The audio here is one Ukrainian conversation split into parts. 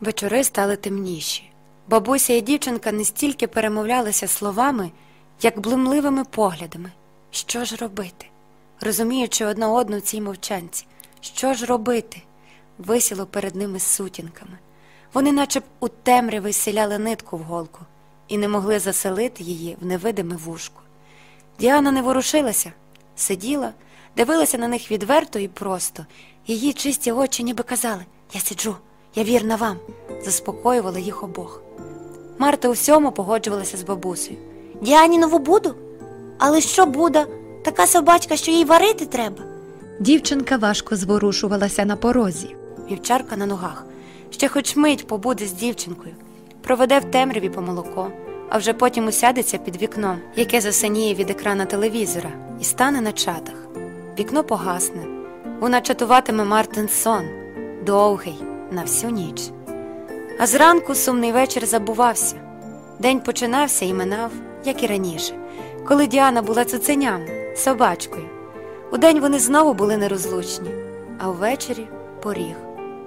Вечори стали темніші. Бабуся і дівчинка не стільки перемовлялися словами, як блимливими поглядами. Що ж робити? Розуміючи одна одну в цій мовчанці, що ж робити? Висіло перед ними сутінками. Вони, наче б у темряві селяли нитку в голку і не могли заселити її в невидиме вушко. Діана не ворушилася, сиділа, дивилася на них відверто і просто. Її чисті очі ніби казали Я сиджу, я вірна вам, заспокоювала їх обох. Марта у всьому погоджувалася з бабусею. Діанінову буду? Але що буде? Така собачка, що їй варити треба. Дівчинка важко зворушувалася на порозі. Вівчарка на ногах. Ще хоч мить побуде з дівчинкою, проведе в темряві по молоко, а вже потім усядеться під вікном, яке засиніє від екрана телевізора, і стане на чатах. Вікно погасне. Вона чатуватиме Мартин сон, довгий, на всю ніч. А зранку сумний вечір забувався. День починався і минав, як і раніше, коли Діана була цуценям, собачкою. Удень вони знову були нерозлучні, а ввечері поріг.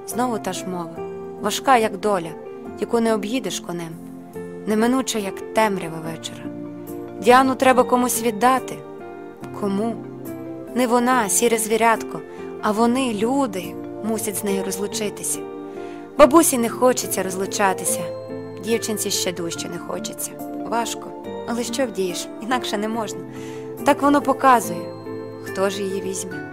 Знову та ж мова, важка, як доля, яку не об'їдеш конем, неминуча, як темрява вечора. Діану треба комусь віддати. Кому? Не вона, сіре звірятко, а вони, люди, мусять з нею розлучитися. Бабусі не хочеться розлучатися, дівчинці ще дужче не хочеться. Важко, але що вдієш, інакше не можна. Так воно показує, хто ж її візьме.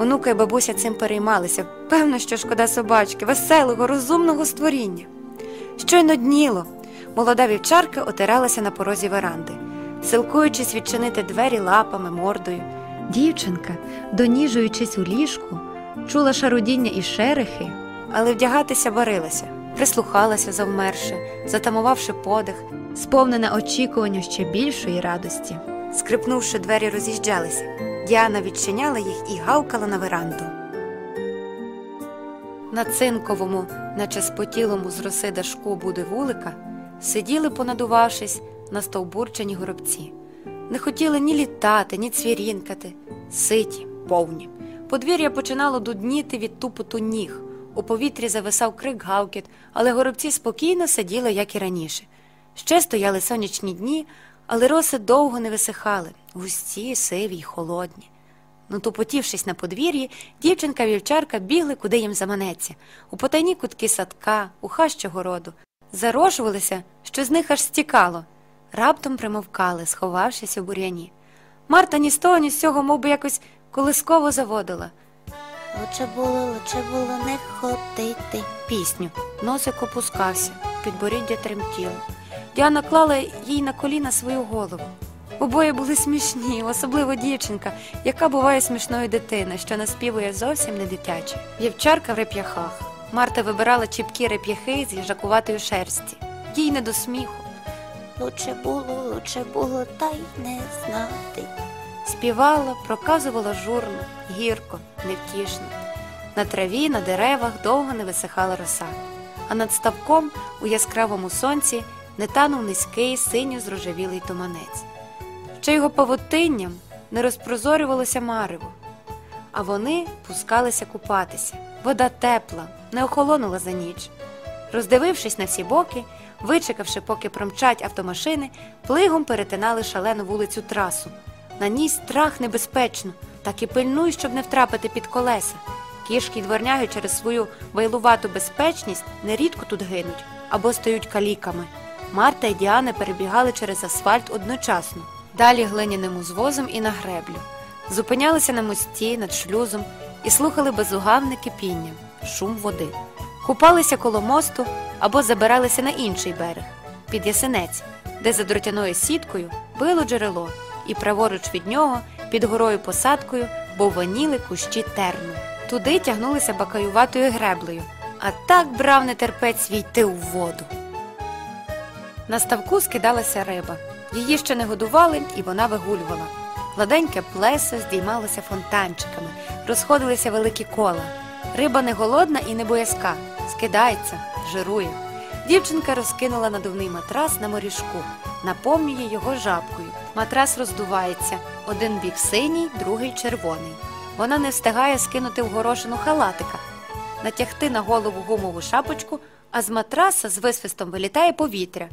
Онука і бабуся цим переймалися. Певно, що шкода собачки, веселого, розумного створіння. Щойно дніло, молода вівчарка отиралася на порозі веранди, силкуючись відчинити двері лапами, мордою. Дівчинка, доніжуючись у ліжку, чула шарудіння і шерехи, але вдягатися барилася, прислухалася завмерше, затамувавши подих, сповнена очікування ще більшої радості. скрипнувши двері, роз'їжджалися. Діана відчиняла їх і гавкала на веранду. На цинковому, наче спотілому з роси дашку буде вулика, сиділи, понадувавшись, на стовбурчені горобці. Не хотіли ні літати, ні цвірінкати, ситі, повні. Подвір'я починало дудніти від тупоту ніг. У повітрі зависав крик гавкіт, але горобці спокійно сиділи, як і раніше. Ще стояли сонячні дні, але роси довго не висихали, густі, сиві й холодні. Ну, тупотівшись на подвір'ї, дівчинка вівчарка бігли, куди їм заманеться, у потайні кутки садка, у хащу городу. Зарошувалися, що з них аж стікало. Раптом примовкали, сховавшись у бур'яні. Марта ні з того, ні з цього мов би, якось колисково заводила Лучше було, лучше було не ходити. пісню. Носик опускався, підборіддя тремтіло. Діана клала їй на коліна свою голову. Обоє були смішні, особливо дівчинка, яка буває смішною дитиною, що наспівує зовсім не дитяче. Вівчарка в реп'яхах. Марта вибирала чіпкі реп'яхи з їжакуватої шерсті. Їй не до сміху. Лучше було, лучше було, та й не знати. Співала, проказувала журно, гірко, невтішно. На траві, на деревах довго не висихала роса, а над ставком у яскравому сонці не танув низький синьо зрожевілий туманець. Ще його павутинням не розпрозорювалося марево, а вони пускалися купатися. Вода тепла, не охолонула за ніч. Роздивившись на всі боки, вичекавши, поки промчать автомашини, плигом перетинали шалену вулицю трасу. На ній страх небезпечно, так і пильнуй, щоб не втрапити під колеса. Кішки й дворняги через свою вайлувату безпечність нерідко тут гинуть або стають каліками. Марта і Діана перебігали через асфальт одночасно, далі глиняним узвозом і на греблю. Зупинялися на мості над шлюзом і слухали безугавне кипіння, шум води. Купалися коло мосту або забиралися на інший берег, під ясенець, де за дротяною сіткою било джерело, і праворуч від нього, під горою посадкою, бовваніли кущі терну. Туди тягнулися бакаюватою греблею, а так брав нетерпець війти у воду. На ставку скидалася риба. Її ще не годували, і вона вигулювала. Гладеньке плесо здіймалося фонтанчиками, розходилися великі кола. Риба не голодна і не боязка, скидається, жирує. Дівчинка розкинула надувний матрас на моріжку, наповнює його жабкою. Матрас роздувається, один бік синій, другий червоний. Вона не встигає скинути в горошину халатика, натягти на голову гумову шапочку, а з матраса з висвистом вилітає повітря,